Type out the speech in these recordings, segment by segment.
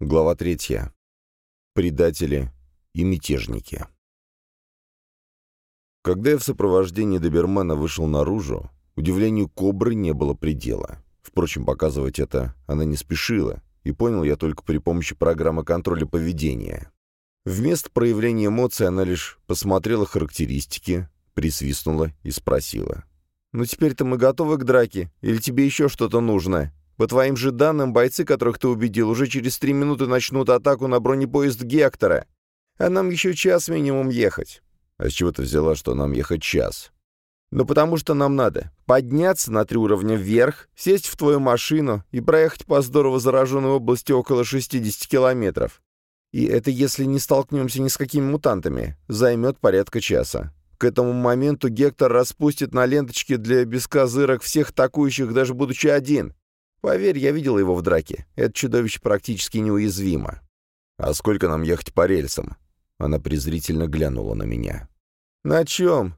Глава третья. Предатели и мятежники. Когда я в сопровождении добермана вышел наружу, удивлению кобры не было предела. Впрочем, показывать это она не спешила, и понял я только при помощи программы контроля поведения. Вместо проявления эмоций она лишь посмотрела характеристики, присвистнула и спросила. «Ну теперь-то мы готовы к драке? Или тебе еще что-то нужно?» По твоим же данным, бойцы, которых ты убедил, уже через три минуты начнут атаку на бронепоезд Гектора. А нам еще час минимум ехать. А с чего ты взяла, что нам ехать час? Ну потому что нам надо подняться на три уровня вверх, сесть в твою машину и проехать по здорово зараженной области около 60 километров. И это если не столкнемся ни с какими мутантами. Займет порядка часа. К этому моменту Гектор распустит на ленточке для бескозырок всех атакующих, даже будучи один. Поверь, я видел его в драке. Это чудовище практически неуязвимо. А сколько нам ехать по рельсам? Она презрительно глянула на меня. На чем?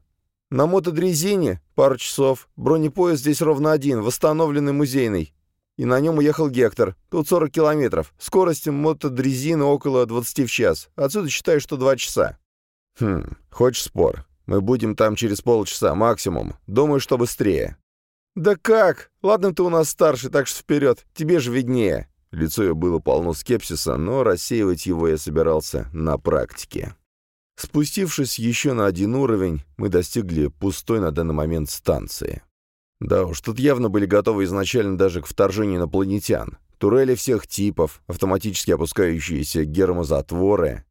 На мотодрезине? Пару часов. Бронепоезд здесь ровно один, восстановленный музейный. И на нем уехал Гектор. Тут 40 километров. Скорость мотодрезины около 20 в час. Отсюда считаю, что 2 часа. Хм, хочешь спор? Мы будем там через полчаса максимум. Думаю, что быстрее. «Да как? Ладно, ты у нас старший, так что вперед, тебе же виднее». Лицо ее было полно скепсиса, но рассеивать его я собирался на практике. Спустившись еще на один уровень, мы достигли пустой на данный момент станции. Да уж, тут явно были готовы изначально даже к вторжению инопланетян. Турели всех типов, автоматически опускающиеся гермозатворы,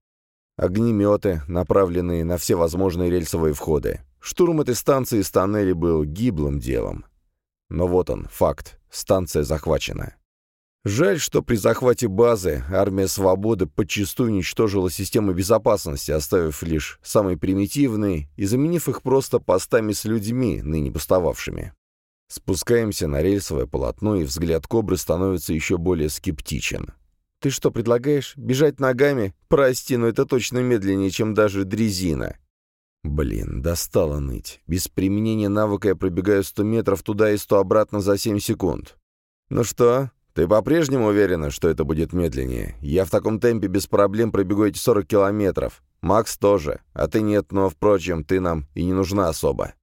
огнеметы, направленные на все возможные рельсовые входы. Штурм этой станции из тоннелей был гиблым делом. Но вот он, факт. Станция захвачена. Жаль, что при захвате базы армия свободы подчастую уничтожила системы безопасности, оставив лишь самые примитивные и заменив их просто постами с людьми, ныне пустовавшими. Спускаемся на рельсовое полотно, и взгляд кобры становится еще более скептичен. «Ты что, предлагаешь? Бежать ногами? Прости, но это точно медленнее, чем даже дрезина. Блин, достало ныть. Без применения навыка я пробегаю 100 метров туда и 100 обратно за 7 секунд. Ну что, ты по-прежнему уверена, что это будет медленнее? Я в таком темпе без проблем пробегу эти 40 километров. Макс тоже. А ты нет, но, впрочем, ты нам и не нужна особо.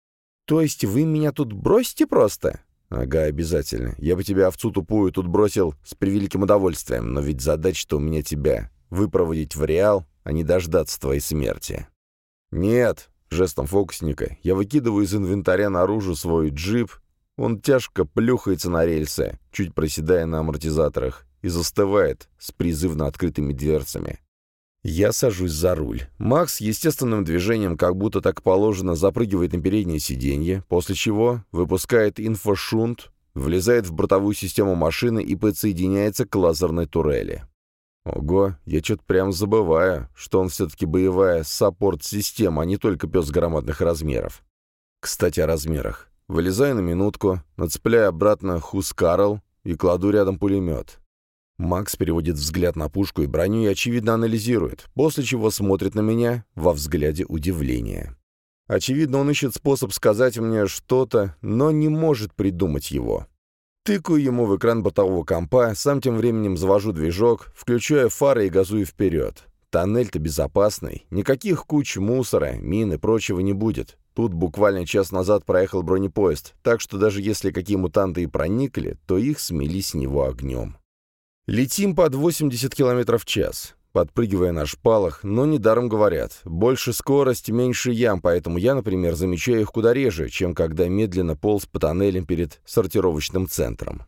То есть вы меня тут бросите просто? Ага, обязательно. Я бы тебя овцу тупую тут бросил с превеликим удовольствием, но ведь задача-то у меня тебя выпроводить в реал, а не дождаться твоей смерти. «Нет», — жестом фокусника, я выкидываю из инвентаря наружу свой джип. Он тяжко плюхается на рельсы, чуть проседая на амортизаторах, и застывает с призывно открытыми дверцами. Я сажусь за руль. Макс естественным движением, как будто так положено, запрыгивает на переднее сиденье, после чего выпускает инфошунт, влезает в бортовую систему машины и подсоединяется к лазерной турели. Ого, я что-то прям забываю, что он все-таки боевая саппорт-система, а не только пес громадных размеров. Кстати, о размерах. Вылезаю на минутку, нацепляю обратно Хускарл и кладу рядом пулемет. Макс переводит взгляд на пушку и броню и, очевидно, анализирует, после чего смотрит на меня во взгляде удивления. Очевидно, он ищет способ сказать мне что-то, но не может придумать его. Тыкаю ему в экран бортового компа, сам тем временем завожу движок, включаю фары и газую вперед. Тоннель-то безопасный, никаких куч мусора, мин и прочего не будет. Тут буквально час назад проехал бронепоезд, так что даже если какие мутанты и проникли, то их смели с него огнем. Летим под 80 км в час подпрыгивая на шпалах, но недаром говорят, больше скорость, меньше ям, поэтому я, например, замечаю их куда реже, чем когда медленно полз по тоннелям перед сортировочным центром.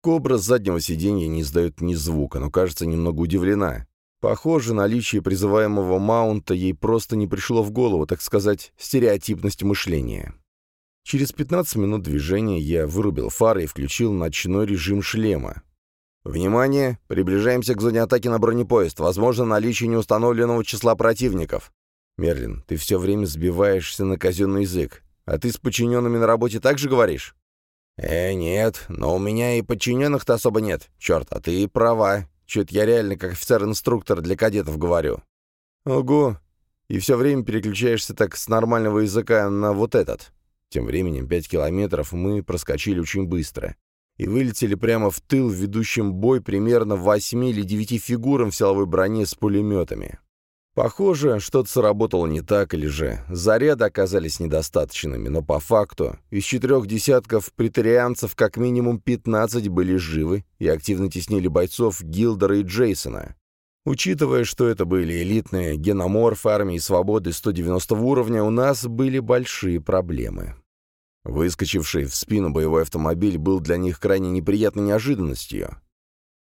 Кобра с заднего сиденья не издает ни звука, но кажется немного удивлена. Похоже, наличие призываемого маунта ей просто не пришло в голову, так сказать, стереотипность мышления. Через 15 минут движения я вырубил фары и включил ночной режим шлема, «Внимание! Приближаемся к зоне атаки на бронепоезд. Возможно, наличие неустановленного числа противников». «Мерлин, ты все время сбиваешься на казенный язык. А ты с подчиненными на работе так же говоришь?» «Э, нет, но у меня и подчиненных-то особо нет. Черт, а ты права. Чё-то я реально как офицер-инструктор для кадетов говорю». «Ого! И все время переключаешься так с нормального языка на вот этот». Тем временем пять километров мы проскочили очень быстро. И вылетели прямо в тыл ведущим бой примерно восьми или девяти фигурам в силовой броне с пулеметами. Похоже, что-то сработало не так, или же заряды оказались недостаточными, но по факту из четырех десятков претарианцев как минимум 15 были живы и активно теснили бойцов Гилдера и Джейсона. Учитывая, что это были элитные геноморфы армии свободы 190 уровня, у нас были большие проблемы. Выскочивший в спину боевой автомобиль был для них крайне неприятной неожиданностью.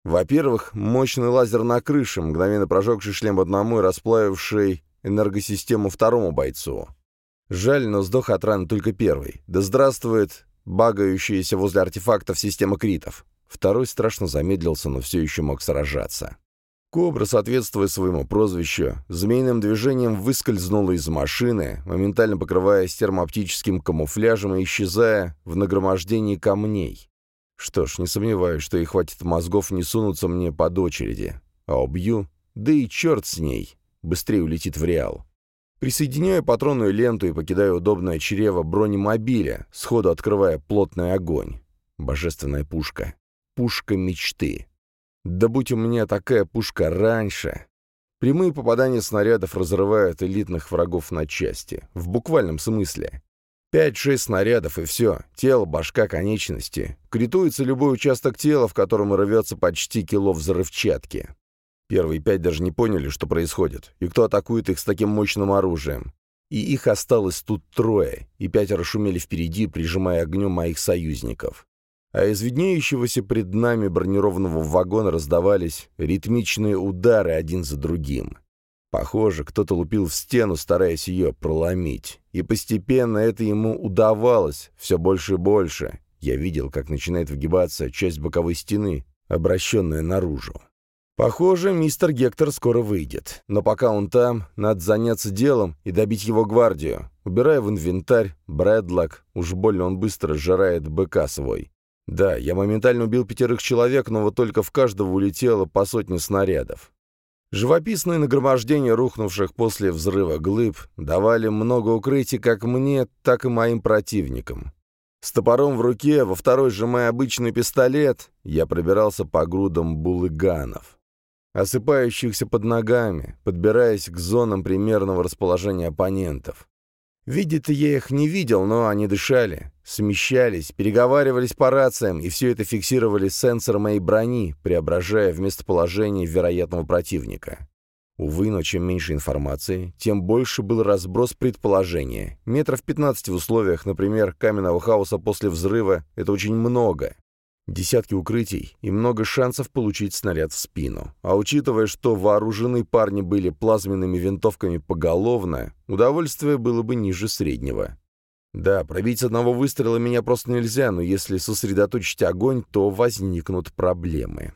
Во-первых, мощный лазер на крыше, мгновенно прожегший шлем одному и расплавивший энергосистему второму бойцу. Жаль, но сдох от раны только первый. Да здравствует багающаяся возле артефактов система критов. Второй страшно замедлился, но все еще мог сражаться. Кобра, соответствуя своему прозвищу, змеиным движением выскользнула из машины, моментально покрываясь термооптическим камуфляжем и исчезая в нагромождении камней. Что ж, не сомневаюсь, что ей хватит мозгов не сунуться мне под очереди. А убью, да и черт с ней, быстрее улетит в Реал. Присоединяю патронную ленту и покидаю удобное чрево бронемобиля, сходу открывая плотный огонь. Божественная пушка. Пушка мечты. Да будь у меня такая пушка раньше. Прямые попадания снарядов разрывают элитных врагов на части. В буквальном смысле. Пять-шесть снарядов, и все. Тело, башка, конечности. Критуется любой участок тела, в котором рвется почти кило взрывчатки. Первые пять даже не поняли, что происходит, и кто атакует их с таким мощным оружием. И их осталось тут трое, и пятеро шумели впереди, прижимая огнем моих союзников а из виднеющегося пред нами бронированного вагона раздавались ритмичные удары один за другим. Похоже, кто-то лупил в стену, стараясь ее проломить. И постепенно это ему удавалось, все больше и больше. Я видел, как начинает выгибаться часть боковой стены, обращенная наружу. Похоже, мистер Гектор скоро выйдет. Но пока он там, надо заняться делом и добить его гвардию. Убирая в инвентарь, Брэдлок, уж больно он быстро сжирает быка свой. Да, я моментально убил пятерых человек, но вот только в каждого улетело по сотне снарядов. Живописные нагромождения рухнувших после взрыва глыб давали много укрытий как мне, так и моим противникам. С топором в руке, во второй сжимая обычный пистолет, я пробирался по грудам булыганов, осыпающихся под ногами, подбираясь к зонам примерного расположения оппонентов. Видеть я их не видел, но они дышали, смещались, переговаривались по рациям, и все это фиксировали сенсор моей брони, преображая в местоположение вероятного противника. Увы, но чем меньше информации, тем больше был разброс предположения. Метров 15 в условиях, например, каменного хаоса после взрыва — это очень много. Десятки укрытий и много шансов получить снаряд в спину. А учитывая, что вооружены парни были плазменными винтовками поголовно, удовольствие было бы ниже среднего. Да, пробить с одного выстрела меня просто нельзя, но если сосредоточить огонь, то возникнут проблемы.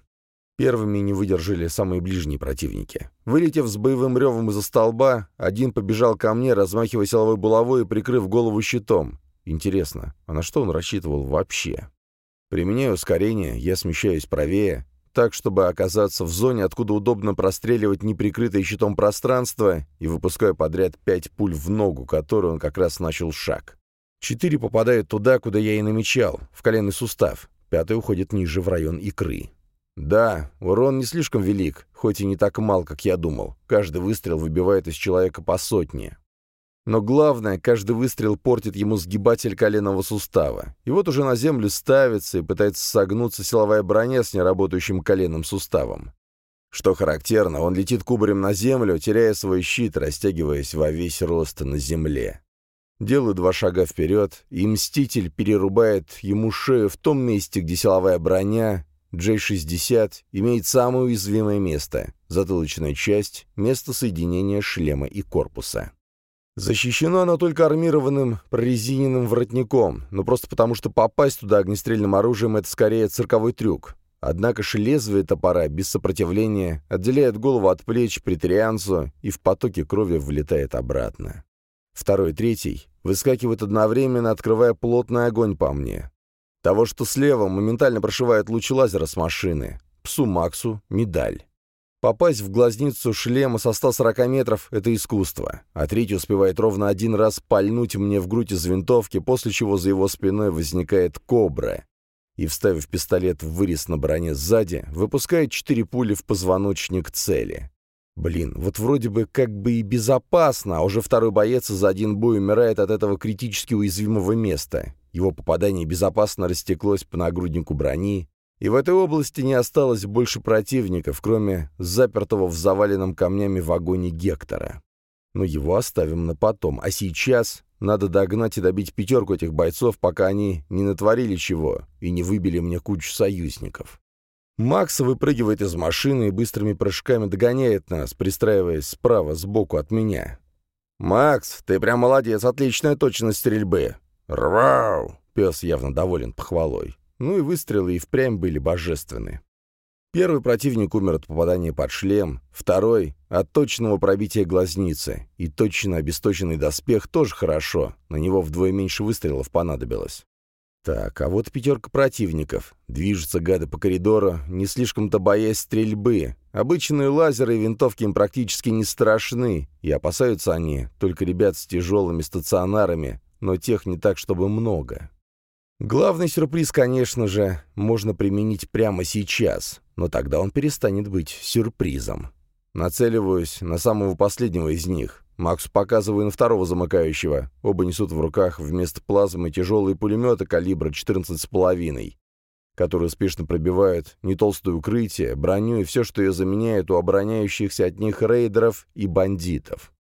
Первыми не выдержали самые ближние противники. Вылетев с боевым ревом из-за столба, один побежал ко мне, размахивая силовой булавой и прикрыв голову щитом. Интересно, а на что он рассчитывал вообще? Применяя ускорение, я смещаюсь правее, так, чтобы оказаться в зоне, откуда удобно простреливать неприкрытое щитом пространство, и выпускаю подряд пять пуль в ногу, которую он как раз начал шаг. Четыре попадают туда, куда я и намечал, в коленный сустав. Пятый уходит ниже, в район икры. Да, урон не слишком велик, хоть и не так мал, как я думал. Каждый выстрел выбивает из человека по сотне. Но главное, каждый выстрел портит ему сгибатель коленного сустава. И вот уже на землю ставится и пытается согнуться силовая броня с неработающим коленным суставом. Что характерно, он летит кубарем на землю, теряя свой щит, растягиваясь во весь рост на земле. Делаю два шага вперед, и Мститель перерубает ему шею в том месте, где силовая броня J-60 имеет самое уязвимое место — затылочная часть, место соединения шлема и корпуса. Защищено оно только армированным прорезиненным воротником, но просто потому, что попасть туда огнестрельным оружием — это скорее цирковой трюк. Однако же лезвие топора без сопротивления отделяет голову от плеч претарианцу и в потоке крови влетает обратно. Второй третий выскакивают одновременно, открывая плотный огонь по мне. Того, что слева, моментально прошивает луч лазера с машины. Псу Максу — медаль. Попасть в глазницу шлема со 140 метров — это искусство, а третий успевает ровно один раз пальнуть мне в грудь из винтовки, после чего за его спиной возникает кобра. и, вставив пистолет в вырез на броне сзади, выпускает четыре пули в позвоночник цели. Блин, вот вроде бы как бы и безопасно, а уже второй боец за один бой умирает от этого критически уязвимого места. Его попадание безопасно растеклось по нагруднику брони, и в этой области не осталось больше противников, кроме запертого в заваленном камнями вагоне Гектора. Но его оставим на потом, а сейчас надо догнать и добить пятерку этих бойцов, пока они не натворили чего и не выбили мне кучу союзников. Макс выпрыгивает из машины и быстрыми прыжками догоняет нас, пристраиваясь справа, сбоку от меня. «Макс, ты прям молодец, отличная точность стрельбы!» «Рвау!» — пес явно доволен похвалой. Ну и выстрелы и впрямь были божественны. Первый противник умер от попадания под шлем, второй — от точного пробития глазницы, и точно обесточенный доспех тоже хорошо, на него вдвое меньше выстрелов понадобилось. Так, а вот пятерка противников. Движутся гады по коридору, не слишком-то боясь стрельбы. Обычные лазеры и винтовки им практически не страшны, и опасаются они только ребят с тяжелыми стационарами, но тех не так, чтобы много. Главный сюрприз, конечно же, можно применить прямо сейчас, но тогда он перестанет быть сюрпризом. Нацеливаюсь на самого последнего из них. Максу показываю на второго замыкающего. Оба несут в руках вместо плазмы тяжелые пулеметы калибра 14,5, которые успешно пробивают не толстое укрытие, броню и все, что ее заменяет у обороняющихся от них рейдеров и бандитов.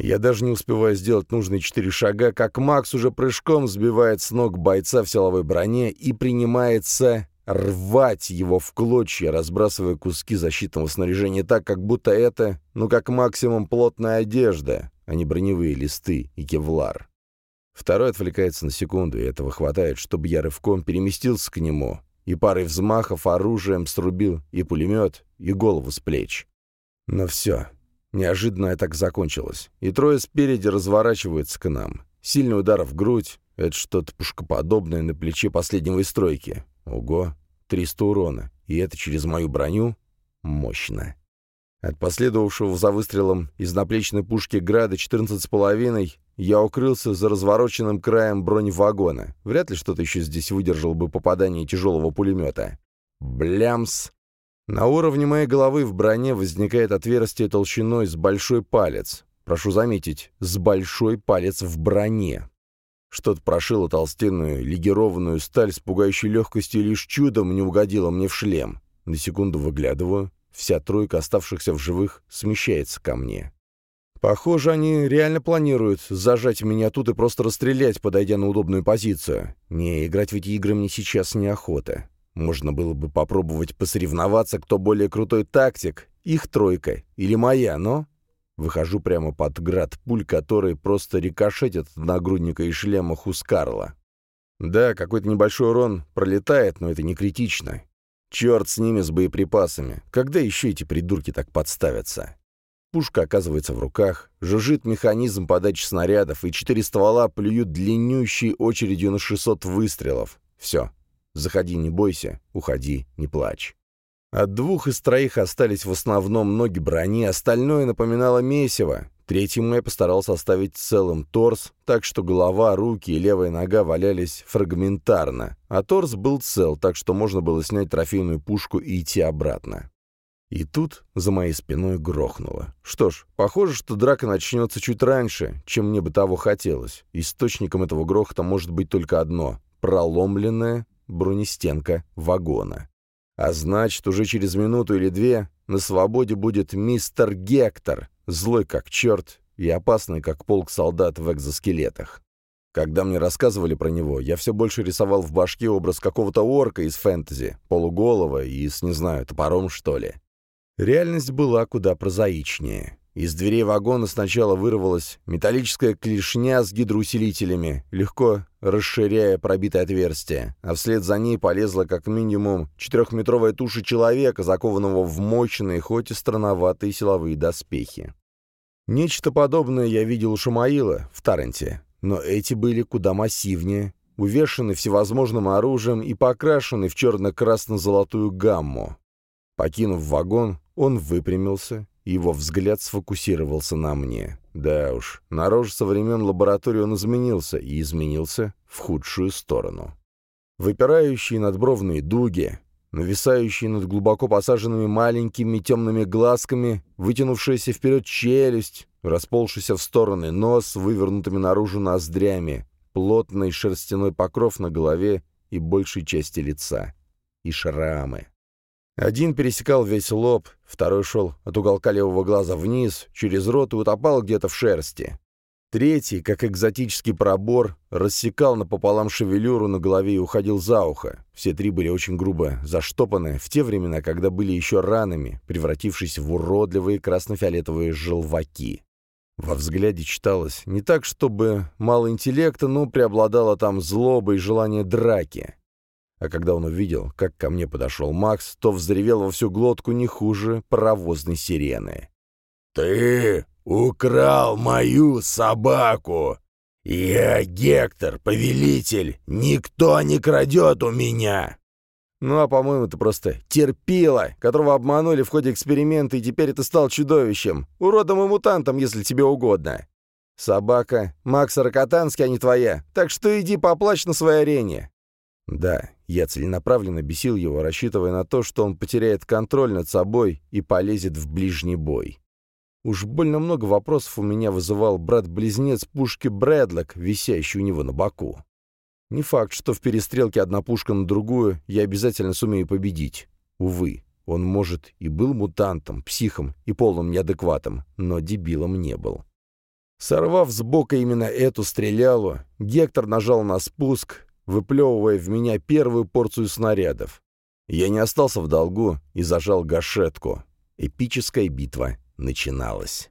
Я даже не успеваю сделать нужные четыре шага, как Макс уже прыжком сбивает с ног бойца в силовой броне и принимается рвать его в клочья, разбрасывая куски защитного снаряжения так, как будто это, ну как максимум, плотная одежда, а не броневые листы и кевлар. Второй отвлекается на секунду, и этого хватает, чтобы я рывком переместился к нему и парой взмахов оружием срубил и пулемет, и голову с плеч. Но все, Неожиданно так закончилось, и трое спереди разворачиваются к нам. Сильный удар в грудь — это что-то пушкоподобное на плече последнего из стройки. Ого, 300 урона, и это через мою броню? Мощно. От последовавшего за выстрелом из наплечной пушки «Града» 14,5 я укрылся за развороченным краем броневагона. Вряд ли что-то еще здесь выдержал бы попадание тяжелого пулемета. Блямс! На уровне моей головы в броне возникает отверстие толщиной с большой палец. Прошу заметить, с большой палец в броне. Что-то прошило толстенную, легированную сталь с пугающей легкостью лишь чудом не угодило мне в шлем. На секунду выглядываю, вся тройка оставшихся в живых смещается ко мне. Похоже, они реально планируют зажать меня тут и просто расстрелять, подойдя на удобную позицию. Не, играть в эти игры мне сейчас неохота. Можно было бы попробовать посоревноваться, кто более крутой тактик, их тройка или моя, но... Выхожу прямо под град пуль, которые просто рикошетят от нагрудника и шлема Хускарла. Да, какой-то небольшой урон пролетает, но это не критично. Черт с ними, с боеприпасами. Когда еще эти придурки так подставятся? Пушка оказывается в руках, жужжит механизм подачи снарядов, и четыре ствола плюют длиннющей очередью на 600 выстрелов. Все, Заходи, не бойся, уходи, не плачь. От двух из троих остались в основном ноги брони, остальное напоминало месиво. Третьему я постарался оставить целым торс, так что голова, руки и левая нога валялись фрагментарно, а торс был цел, так что можно было снять трофейную пушку и идти обратно. И тут за моей спиной грохнуло. Что ж, похоже, что драка начнется чуть раньше, чем мне бы того хотелось. Источником этого грохота может быть только одно — проломленная бронестенка вагона. А значит, уже через минуту или две на свободе будет мистер Гектор, злой как черт и опасный как полк солдат в экзоскелетах. Когда мне рассказывали про него, я все больше рисовал в башке образ какого-то орка из фэнтези, полуголого и с, не знаю, топором, что ли. Реальность была куда прозаичнее. Из дверей вагона сначала вырвалась металлическая клешня с гидроусилителями, легко расширяя пробитое отверстие, а вслед за ней полезла как минимум четырехметровая туша человека, закованного в мощные, хоть и странноватые силовые доспехи. Нечто подобное я видел у Шамаила в Таренте, но эти были куда массивнее, увешаны всевозможным оружием и покрашены в черно-красно-золотую гамму. Покинув вагон, он выпрямился его взгляд сфокусировался на мне. Да уж, на роже со времен лаборатории он изменился, и изменился в худшую сторону. выпирающие надбровные дуги, нависающие над глубоко посаженными маленькими темными глазками, вытянувшаяся вперед челюсть, расползшийся в стороны нос, вывернутыми наружу ноздрями, плотный шерстяной покров на голове и большей части лица. И шрамы. Один пересекал весь лоб, второй шел от уголка левого глаза вниз, через рот и утопал где-то в шерсти. Третий, как экзотический пробор, рассекал напополам шевелюру на голове и уходил за ухо. Все три были очень грубо заштопаны в те времена, когда были еще ранами, превратившись в уродливые красно-фиолетовые желваки. Во взгляде читалось не так, чтобы мало интеллекта, но преобладало там злоба и желание драки. А когда он увидел, как ко мне подошел Макс, то взревел во всю глотку не хуже паровозной сирены. «Ты украл мою собаку! Я Гектор, повелитель! Никто не крадет у меня!» «Ну, а, по-моему, ты просто терпила, которого обманули в ходе эксперимента, и теперь ты стал чудовищем, уродом и мутантом, если тебе угодно. Собака Макса Рокотанский, а не твоя, так что иди поплачь на своей арене». Да, я целенаправленно бесил его, рассчитывая на то, что он потеряет контроль над собой и полезет в ближний бой. Уж больно много вопросов у меня вызывал брат-близнец пушки Брэдлок, висящий у него на боку. Не факт, что в перестрелке одна пушка на другую я обязательно сумею победить. Увы, он, может, и был мутантом, психом и полным неадекватом, но дебилом не был. Сорвав с бока именно эту стрелялу, Гектор нажал на спуск, выплевывая в меня первую порцию снарядов. Я не остался в долгу и зажал гашетку. Эпическая битва начиналась.